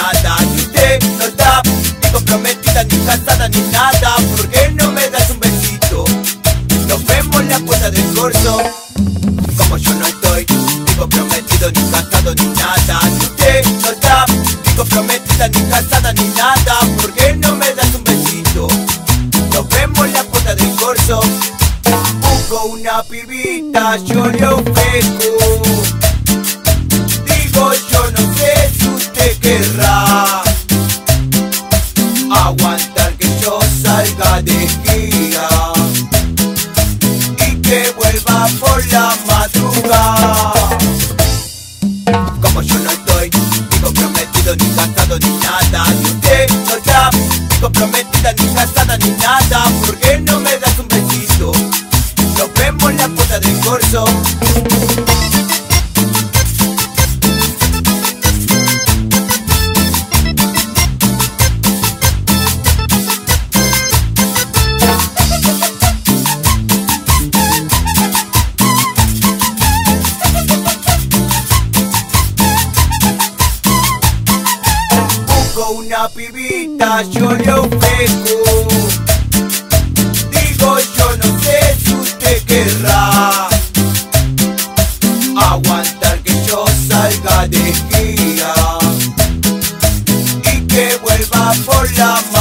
nada Ni usted no está ni comprometida, ni casada, ni nada ¿Por qué no me das un besito? Nos vemos la puerta del corso Como yo no estoy ni comprometido, ni casado, ni nada Ni usted no está ni comprometida, ni casada, ni nada ¿Por qué no me das un besito? Nos vemos la puerta del corso Busco una pibita, yo le ofrezco aguantar que yo salga de guía y que vuelva por la madrugada. Como yo no estoy ni comprometido, ni casado, ni nada, y usted no está ni comprometida, ni casada, ni nada, ¿por qué no me das un besito? Nos vemos en la puerta del corso. Una pibita, yo le ofrezco. Digo, yo no sé si usted querrá aguantar que yo salga de guía y que vuelva por la madrugada.